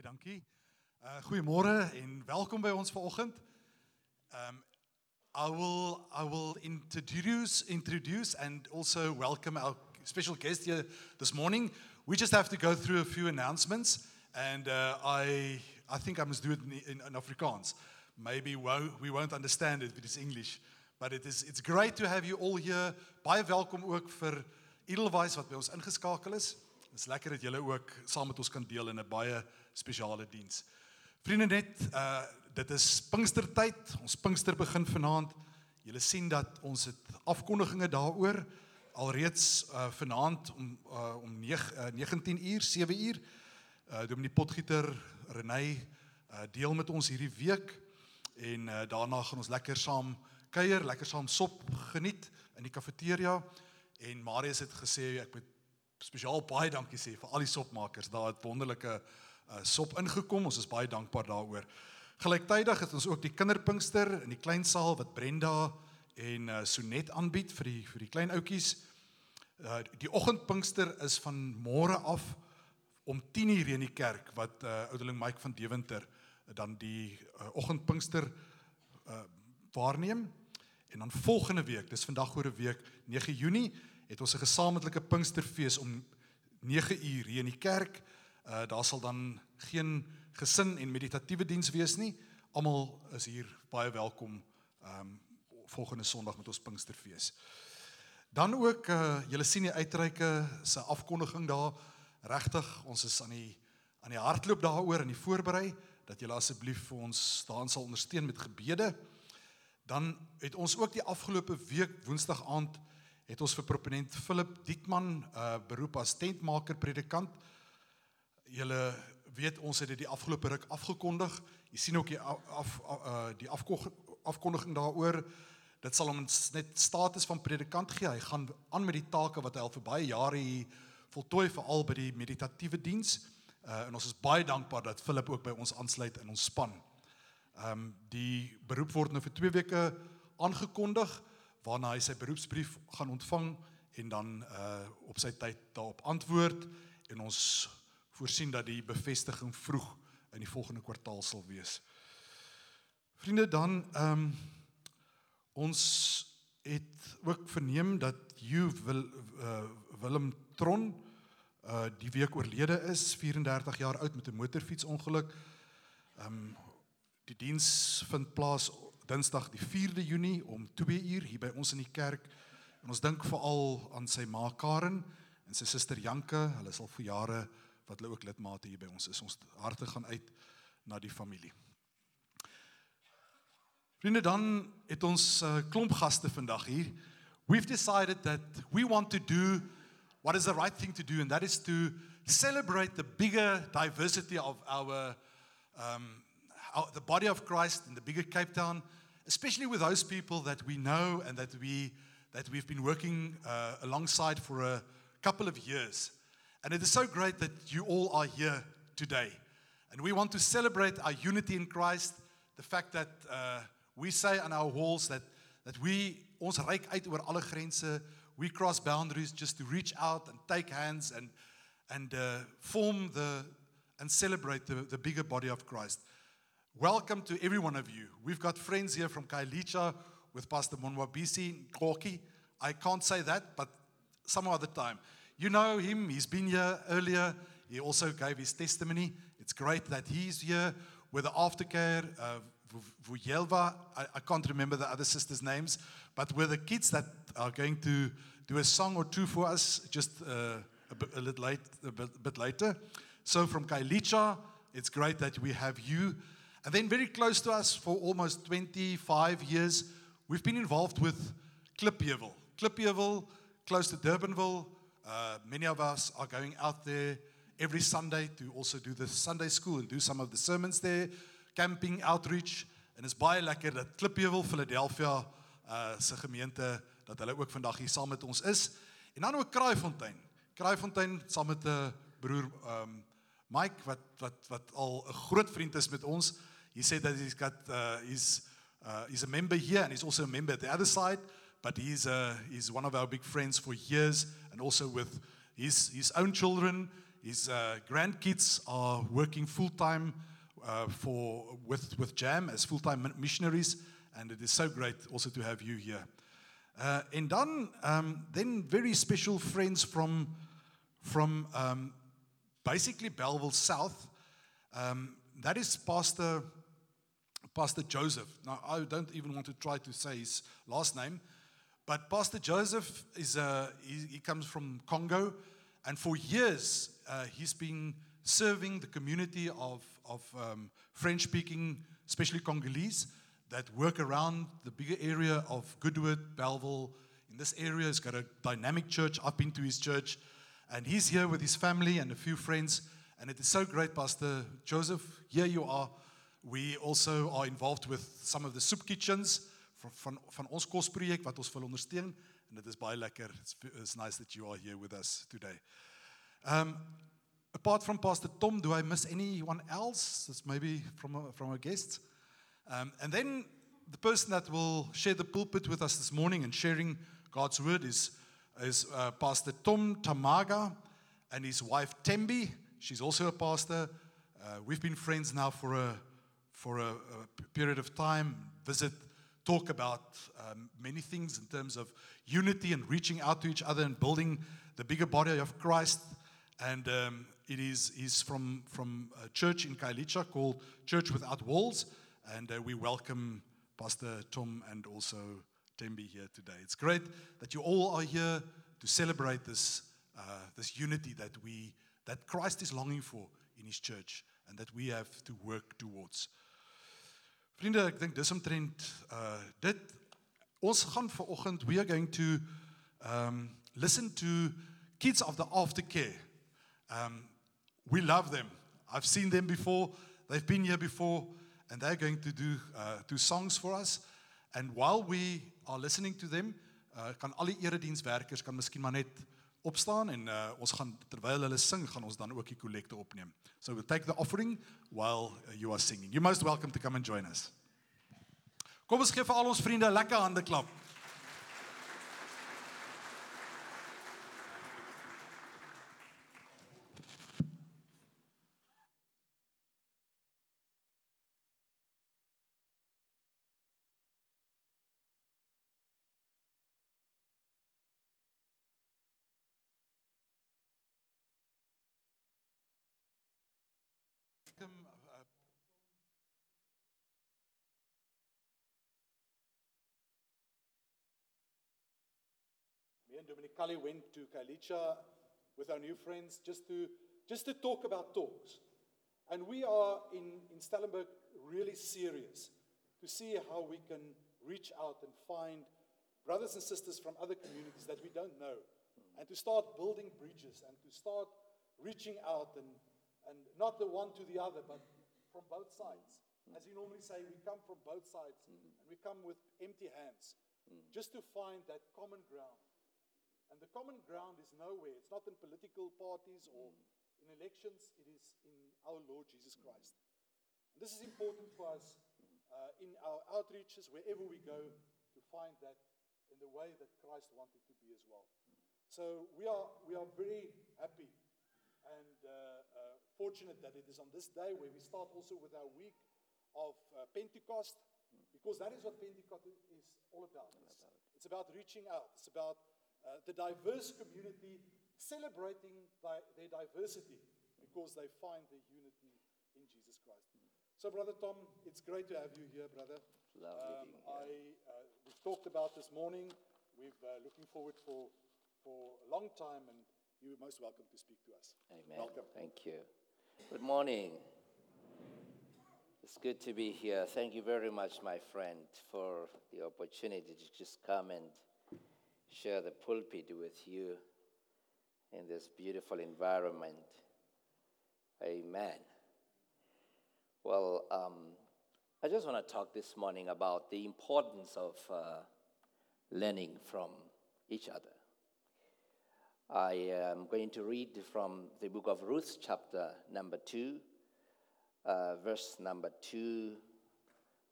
Baie dankie. Uh goeiemôre en welkom by ons vanoggend. Um I will I will introduce introduce and also welcome our special guest here this morning. We just have to go through a few announcements and uh, I I think I must do it in, in, in Afrikaans. Maybe we won't understand it if it is English, but it is it's great to have you all here. Baie welkom ook vir Edelweiss wat by ons ingeskakel is. Dit is lekker dat julle ook saam met ons kan deel in 'n baie spesiale diens. Vriende net, uh dit is Pinkstertyd. Ons Pinkster begin vanaand. Julle sien dat ons het afkondigings daaroor alreeds uh vanaand om uh om 9 uh, 19 uur, 7 uur. Uh Dominee Potgieter, Renay uh deel met ons hierdie week en uh daarna gaan ons lekker saam kuier, lekker saam sop geniet in die kafeteria en Marius het gesê ek moet spesiaal baie dankie sê vir al die sopmakers. Daar het wonderlike uh, sop ingekom. Ons is baie dankbaar daaroor. Gelyktydig het ons ook die kinderpinkster in die klein saal wat Brenda en uh, Sonet aanbied vir die vir die klein ouetjies. Uh, die oggendpinkster is van môre af om 10:00 in die kerk wat uh, ouderling Mike van Deventer dan die uh, oggendpinkster uh, waarneem. En dan volgende week, dis vandag oor 'n week, 9 Junie, het ons 'n gesamentlike Pinksterfees om 9 uur hier in die kerk. Uh daar sal dan geen gesin en meditatiewe diens wees nie. Almal is hier baie welkom um volgende Sondag met ons Pinksterfees. Dan ook uh julle sien die uitreike se afkondiging daar. Regtig, ons is aan die aan die hardloop daaroor en die voorberei dat julle asseblief vir ons daan sal ondersteun met gebede. Dan het ons ook die afgelope week Woensdag aand het ons vir proponent Philip Diekman uh beroep as tentmaker predikant. Julle weet ons het dit die afgelope ruk afgekondig. Jy sien ook die af, af uh die afkondiging daaroor. Dit sal hom net status van predikant gee. Hy gaan aan met die take wat hy al vir baie jare hier voltooi veral by die meditatiewe diens. Uh en ons is baie dankbaar dat Philip ook by ons aansluit in ons span. Ehm um, die beroep word nou vir 2 weke aangekondig waarna hy sy beroepsbrief gaan ontvang en dan uh op sy tyd daarop antwoord en ons voorsien dat die bevestiging vroeg in die volgende kwartaal sal wees. Vriende dan ehm um, ons het ook verneem dat Hugh wil uh Willem Tron uh die week oorlede is 34 jaar oud met 'n motorfietsongeluk. Ehm um, die diens vind plaas Dinsdag die 4de Junie om 2 uur hier by ons in die kerk. En ons dink veral aan sy ma Karen en sy suster Janke. Hulle is al vir jare wat hulle ook lidmate hier by ons is. Ons harte gaan uit na die familie. Vriende, dan het ons 'n uh, klomp gaste vandag hier. We've decided that we want to do what is the right thing to do and that is to celebrate the bigger diversity of our um our, the body of Christ in the bigger Cape Town especially with those people that we know and that we that we've been working uh, alongside for a couple of years. And it is so great that you all are here today. And we want to celebrate our unity in Christ, the fact that uh, we say on our walls that that we ons reik uit alle grense, we cross boundaries just to reach out and take hands and and uh, form the and celebrate the, the bigger body of Christ. Welcome to every one of you. We've got friends here from Khayelitsha with Pastor Monwabisi Koki. I can't say that, but some other time. You know him, he's been here earlier. He also gave his testimony. It's great that he's here with the aftercare, uh, Vujelva. I, I can't remember the other sisters' names, but with the kids that are going to do a song or two for us just uh, a, little late, bit, later. So from Khayelitsha, it's great that we have you. And then, very close to us for almost 25 years, we've been involved with Klipheuwel. Klipheuwel, close to Durbanville. Uh, many of us are going out there every Sunday to also do the Sunday school and do some of the sermons there, camping, outreach. En is baie lekker dat Klipjewel Philadelphia uh se gemeente dat hulle ook vandag hier saam met ons is. En dan ook Kraaifontein. Kraaifontein saam met 'n uh, broer um Mike wat wat wat al 'n groot vriend is met ons. He said that he's got uh, he's uh, he's a member here and he's also a member at the other side, but he's uh, he's one of our big friends for years and also with his his own children His uh, grandkids are working full time uh, for with with Jam as full time missionaries, and it is so great also to have you here. Uh, and then, um, then very special friends from from um, basically Bellville South. Um, that is Pastor Pastor Joseph. Now, I don't even want to try to say his last name, but Pastor Joseph is a, he, he comes from Congo, and for years uh, he's been serving the community of, of um, French speaking, especially Congolese, that work around the bigger area of Goodwood, Bellville. In this area, he's got a dynamic church. I've been to his church, and he's here with his family and a few friends. And it is so great, Pastor Joseph. Here you are. We also are involved with some of the soup kitchens van van van ons kosprojek wat ons wil ondersteun en dit is baie lekker. It's, it's nice that you are here with us today. Um apart from Pastor Tom, do I miss anyone else? Maybe from a, from our guests. Um and then the person that will share the pulpit with us this morning and sharing God's word is is uh, Pastor Tom Tamaga and his wife Tembi. She's also a pastor. Uh, we've been friends now for a for a, a period of time. Visit talk about um, many things in terms of unity and reaching out to each other and building the bigger body of Christ. And um, it is is from from a church in Khayelitsha called Church Without Walls, and uh, we welcome Pastor Tom and also Tembi here today. It's great that you all are here to celebrate this uh, this unity that we that Christ is longing for in His church, and that we have to work towards. Vriende, ek dink dis omtrent uh dit ons gaan ver oggend we are going to um listen to kids of the aftercare. Um we love them. I've seen them before. They've been here before and they're going to do uh do songs for us. And while we are listening to them, uh kan al die eredienswerkers kan miskien maar net opstaan en uh ons gaan terwyl hulle sing gaan ons dan ook die kollekte opneem. So we'll take the offering while uh, you are singing. You're most welcome to come and join us. Kom ons gee vir al ons vriende 'n lekker hande klap. And Dominic Cully went to Khayelitsha with our new friends just to just to talk about talks. And we are in, in Stellenberg really serious to see how we can reach out and find brothers and sisters from other communities that we don't know and to start building bridges and to start reaching out and and not the one to the other, but from both sides. As you normally say, we come from both sides and we come with empty hands just to find that common ground. And the common ground is nowhere. It's not in political parties or in elections, it is in our Lord Jesus Christ. And this is important for us uh, in our outreaches, wherever we go, to find that in the way that Christ wanted to be as well. So we are, we are very happy and uh, uh, fortunate that it is on this day where we start also with our week of uh, Pentecost, because that is what Pentecost is all about. It's, it's about reaching out, it's about uh, the diverse community celebrating their diversity because they find their unity in Jesus Christ. So, Brother Tom, it's great to have you here, brother. Lovely here. I, uh, we've talked about this morning. We're uh, looking forward for, for a long time, and you're most welcome to speak to us. Amen. Welcome. Thank you. Good morning. It's good to be here. Thank you very much, my friend, for the opportunity to just come and share the pulpit with you in this beautiful environment. Amen. Well, um, I just want to talk this morning about the importance of uh, learning from each other. I am going to read from the book of Ruth, chapter number 2, uh, verse number 2,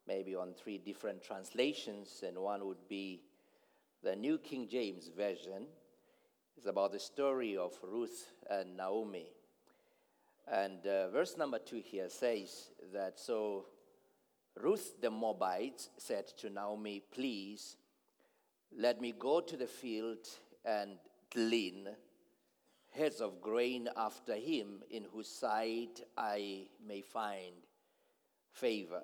maybe on three different translations, and one would be the New King James Version. is about the story of Ruth and Naomi. And uh, verse number two here says that so Ruth the Moabite said to Naomi, Please let me go to the field and glean heads of grain after him, in whose sight I may find favor.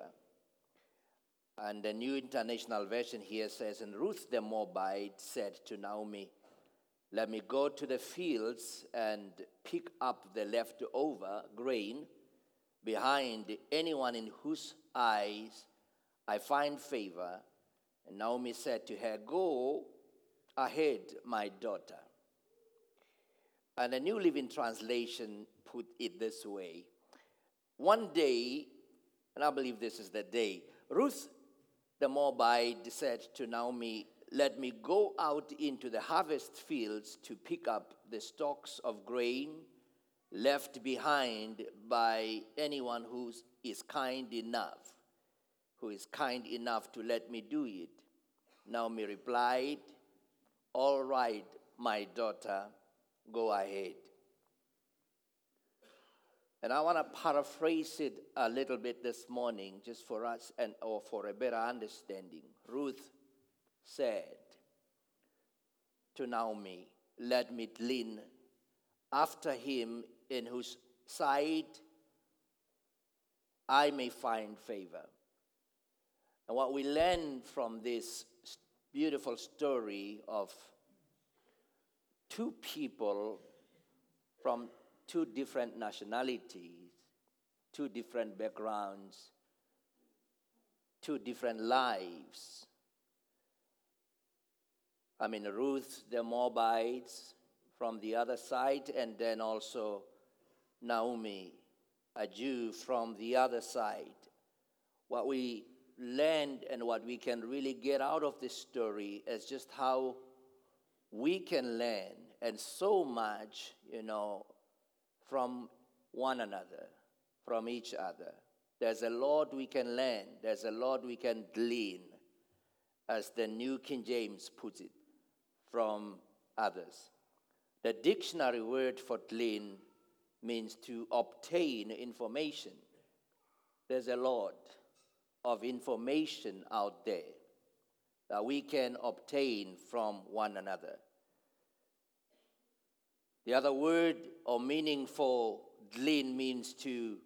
And the New International Version here says, And Ruth the Moabite said to Naomi, Let me go to the fields and pick up the leftover grain behind anyone in whose eyes I find favor. And Naomi said to her, Go ahead, my daughter. And the New Living Translation put it this way One day, and I believe this is the day, Ruth the Moabite said to Naomi, Let me go out into the harvest fields to pick up the stalks of grain left behind by anyone who is kind enough, who is kind enough to let me do it. Naomi replied, All right, my daughter, go ahead. And I want to paraphrase it a little bit this morning, just for us and or for a better understanding. Ruth said to Naomi, Let me lean after him in whose sight I may find favor. And what we learn from this beautiful story of two people from two different nationalities, two different backgrounds, two different lives. I mean, Ruth, the Moabites from the other side, and then also Naomi, a Jew from the other side. What we learned and what we can really get out of this story is just how we can learn and so much, you know, from one another, from each other. There's a lot we can learn, there's a lot we can glean, as the New King James puts it, from others. The dictionary word for glean means to obtain information. There's a lot of information out there that we can obtain from one another. The other word or meaning for glean means to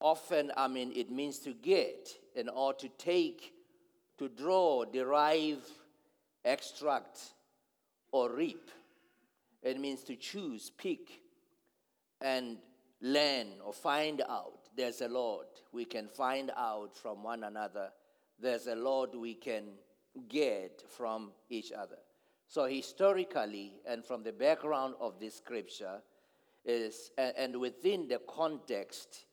often, I mean, it means to get and or to take, to draw, derive, extract, or reap. It means to choose, pick, and learn or find out. There's a Lord we can find out from one another. There's a Lord we can get from each other. So, historically, and from the background of this scripture, is, and within the context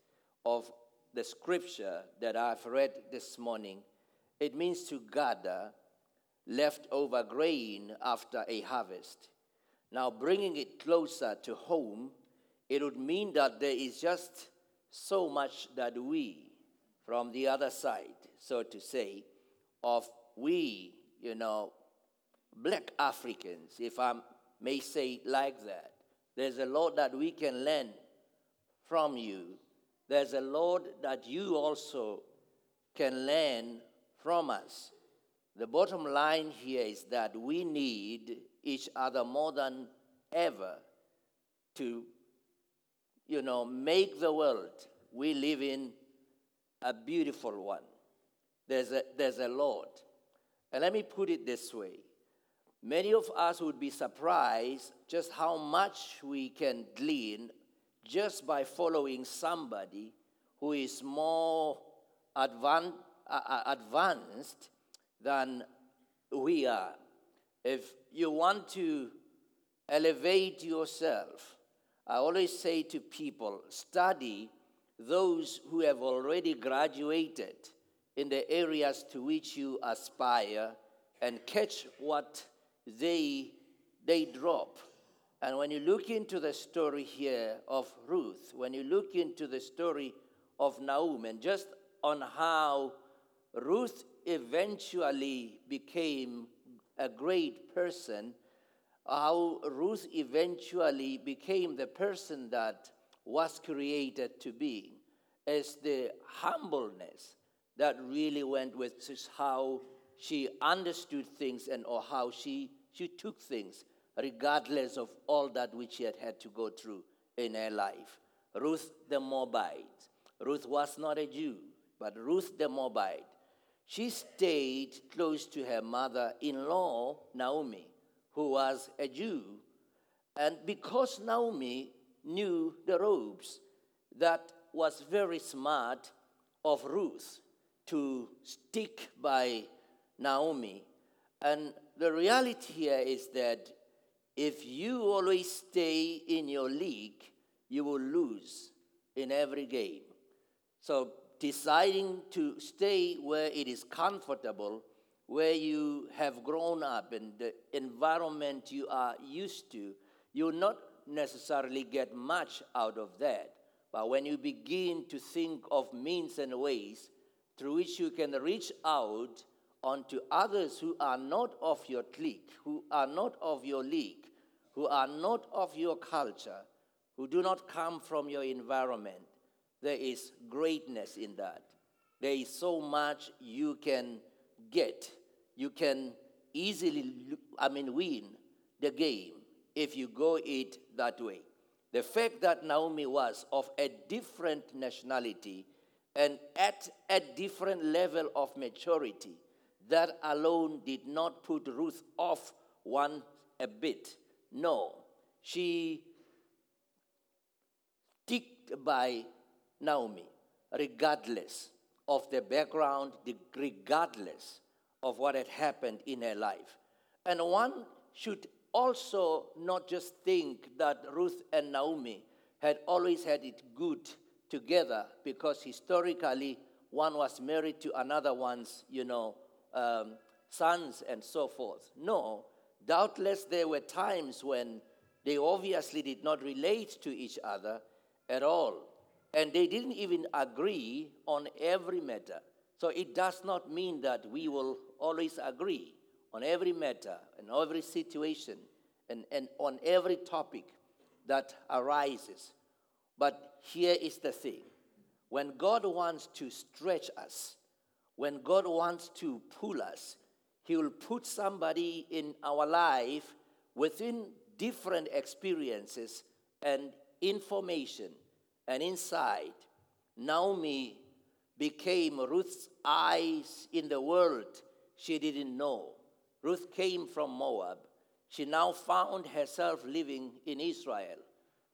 of the scripture that I've read this morning, it means to gather leftover grain after a harvest. Now, bringing it closer to home, it would mean that there is just so much that we, from the other side, so to say, of we, you know, black Africans, if I may say it like that. There's a lot that we can learn from you. There's a lot that you also can learn from us. The bottom line here is that we need each other more than ever to, you know, make the world we live in a beautiful one. There's a, there's a Lord. And let me put it this way Many of us would be surprised just how much we can glean just by following somebody who is more advan- uh, advanced than we are. If you want to elevate yourself, I always say to people study those who have already graduated in the areas to which you aspire and catch what they, they drop. And when you look into the story here of Ruth, when you look into the story of Naomi, and just on how Ruth eventually became a great person, how Ruth eventually became the person that was created to be. It's the humbleness that really went with how she understood things and or how she, she took things regardless of all that which she had had to go through in her life. Ruth the Moabite. Ruth was not a Jew, but Ruth the Moabite. She stayed close to her mother in law, Naomi, who was a Jew. And because Naomi knew the ropes, that was very smart of Ruth to stick by Naomi. And the reality here is that if you always stay in your league, you will lose in every game. So deciding to stay where it is comfortable, where you have grown up and the environment you are used to, you will not necessarily get much out of that. But when you begin to think of means and ways through which you can reach out onto others who are not of your clique, who are not of your league, who are not of your culture, who do not come from your environment, there is greatness in that. There is so much you can get. You can easily, I mean, win the game if you go it that way. The fact that Naomi was of a different nationality and at a different level of maturity, that alone did not put Ruth off one a bit. No, she ticked by Naomi, regardless of the background, regardless of what had happened in her life. And one should also not just think that Ruth and Naomi had always had it good together because historically one was married to another one's, you know, um, sons and so forth. No, doubtless there were times when they obviously did not relate to each other at all. And they didn't even agree on every matter. So it does not mean that we will always agree on every matter and every situation and, and on every topic that arises. But here is the thing when God wants to stretch us, when God wants to pull us, He will put somebody in our life within different experiences and information and insight. Naomi became Ruth's eyes in the world she didn't know. Ruth came from Moab. She now found herself living in Israel,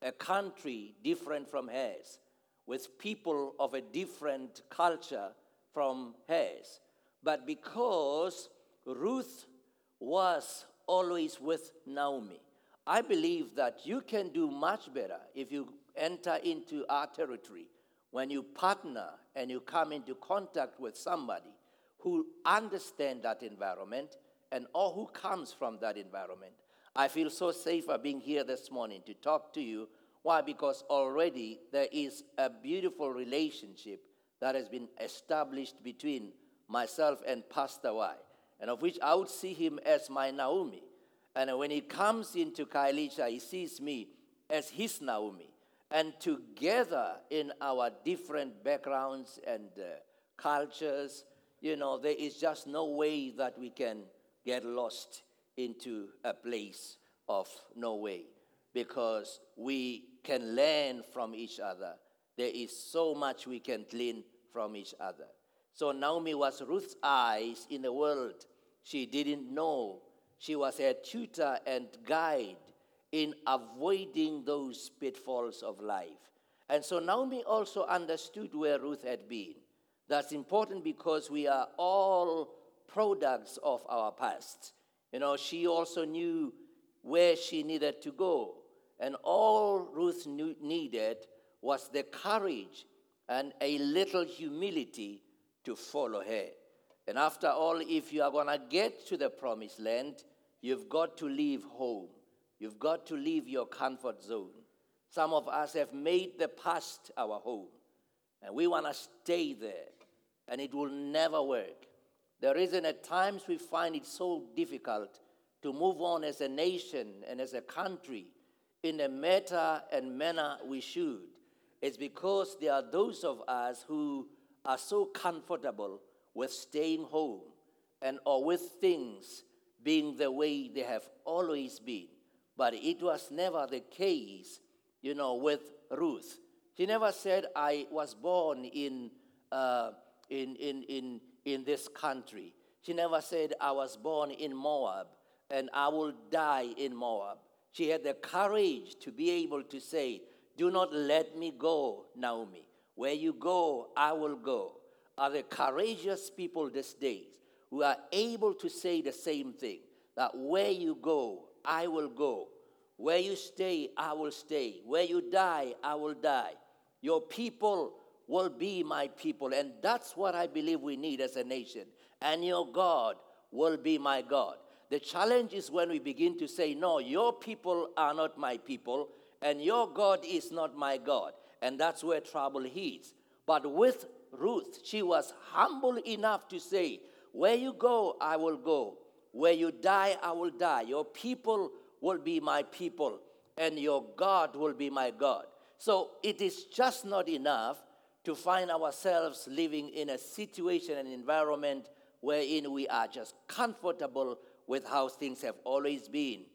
a country different from hers, with people of a different culture from hers. But because Ruth was always with Naomi, I believe that you can do much better if you enter into our territory when you partner and you come into contact with somebody who understand that environment and or who comes from that environment. I feel so safer being here this morning to talk to you. Why? Because already there is a beautiful relationship that has been established between myself and Pastor Y, and of which I would see him as my Naomi. And when he comes into Khayelitsha, he sees me as his Naomi. And together in our different backgrounds and uh, cultures, you know, there is just no way that we can get lost into a place of no way because we can learn from each other. There is so much we can glean from each other. So Naomi was Ruth's eyes in the world she didn't know. She was her tutor and guide in avoiding those pitfalls of life. And so Naomi also understood where Ruth had been. That's important because we are all products of our past. You know, she also knew where she needed to go. And all Ruth needed was the courage and a little humility to follow her. And after all, if you are going to get to the promised land, you've got to leave home. You've got to leave your comfort zone. Some of us have made the past our home, and we want to stay there, and it will never work. The reason at times we find it so difficult to move on as a nation and as a country in a matter and manner we should is because there are those of us who are so comfortable with staying home and or with things being the way they have always been. But it was never the case, you know, with Ruth. She never said, I was born in, uh, in, in, in, in this country. She never said, I was born in Moab and I will die in Moab. She had the courage to be able to say, Do not let me go, Naomi. Where you go, I will go. Are the courageous people these days who are able to say the same thing that where you go, I will go. Where you stay, I will stay. Where you die, I will die. Your people will be my people. And that's what I believe we need as a nation. And your God will be my God. The challenge is when we begin to say, No, your people are not my people, and your God is not my God. And that's where trouble hits. But with Ruth, she was humble enough to say, Where you go, I will go. Where you die, I will die. Your people will be my people, and your God will be my God. So it is just not enough to find ourselves living in a situation and environment wherein we are just comfortable with how things have always been.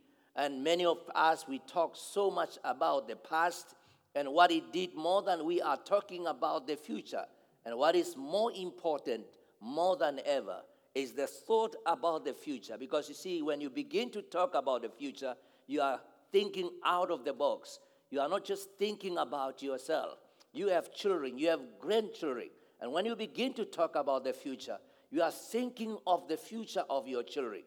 And many of us, we talk so much about the past and what it did more than we are talking about the future. And what is more important, more than ever, is the thought about the future. Because you see, when you begin to talk about the future, you are thinking out of the box. You are not just thinking about yourself. You have children, you have grandchildren. And when you begin to talk about the future, you are thinking of the future of your children.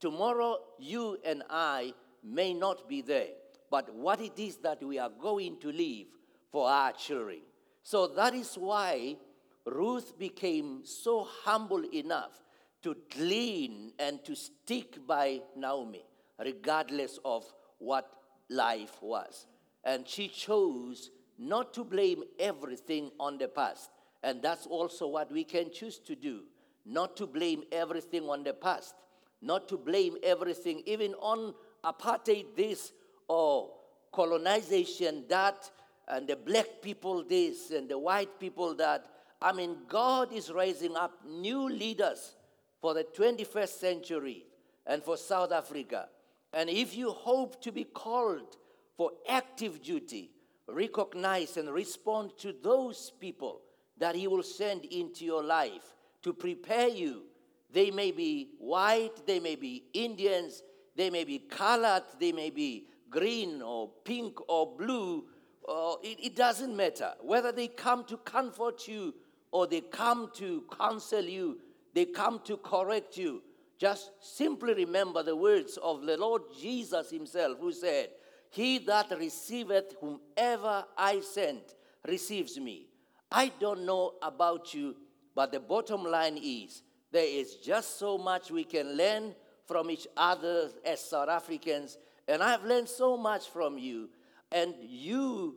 Tomorrow, you and I may not be there, but what it is that we are going to leave for our children. So that is why Ruth became so humble enough to glean and to stick by Naomi, regardless of what life was. And she chose not to blame everything on the past. And that's also what we can choose to do not to blame everything on the past, not to blame everything, even on apartheid, this or colonization, that, and the black people, this, and the white people, that. I mean, God is raising up new leaders for the 21st century and for South Africa. And if you hope to be called for active duty, recognize and respond to those people that He will send into your life to prepare you. They may be white, they may be Indians, they may be colored, they may be green or pink or blue. Uh, it, it doesn't matter. Whether they come to comfort you or they come to counsel you, they come to correct you. Just simply remember the words of the Lord Jesus Himself, who said, He that receiveth whomever I send receives me. I don't know about you, but the bottom line is there is just so much we can learn from each other as South Africans. And I've learned so much from you. And you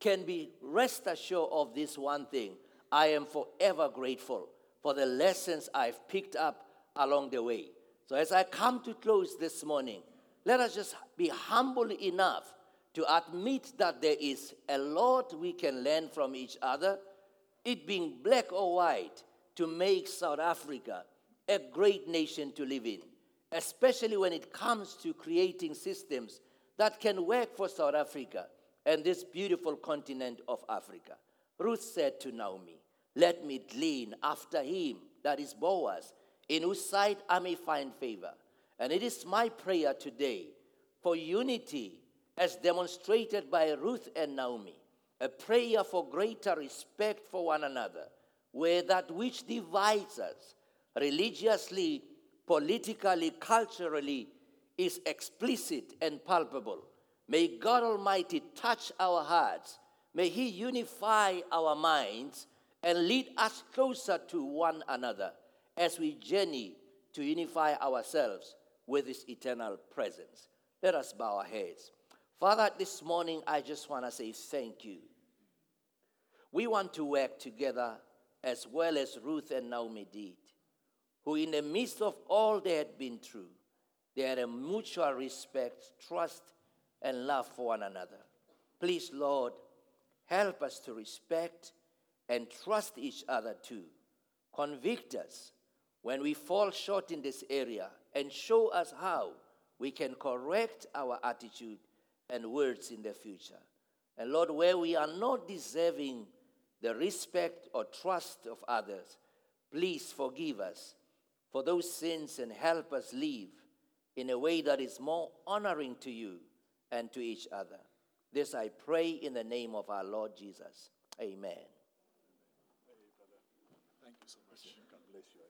can be rest assured of this one thing I am forever grateful for the lessons I've picked up along the way. So, as I come to close this morning, let us just be humble enough to admit that there is a lot we can learn from each other, it being black or white, to make South Africa a great nation to live in, especially when it comes to creating systems that can work for South Africa and this beautiful continent of Africa. Ruth said to Naomi, Let me glean after him, that is Boaz, in whose sight I may find favor. And it is my prayer today for unity as demonstrated by Ruth and Naomi, a prayer for greater respect for one another, where that which divides us religiously, politically, culturally is explicit and palpable. May God Almighty touch our hearts. May He unify our minds and lead us closer to one another as we journey to unify ourselves with His eternal presence. Let us bow our heads. Father, this morning I just want to say thank you. We want to work together as well as Ruth and Naomi did, who, in the midst of all they had been through, they had a mutual respect, trust, and love for one another. Please, Lord, Help us to respect and trust each other too. Convict us when we fall short in this area and show us how we can correct our attitude and words in the future. And Lord, where we are not deserving the respect or trust of others, please forgive us for those sins and help us live in a way that is more honoring to you and to each other. This I pray in the name of our Lord Jesus. Amen. Thank you so much. God bless you.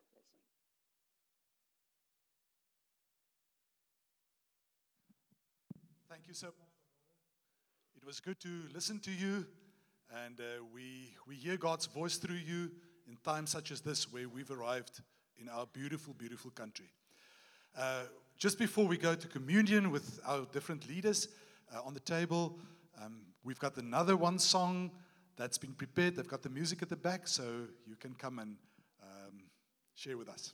Thank you so much. It was good to listen to you, and uh, we, we hear God's voice through you in times such as this where we've arrived in our beautiful, beautiful country. Uh, just before we go to communion with our different leaders uh, on the table, um, we've got another one song that's been prepared. They've got the music at the back, so you can come and um, share with us.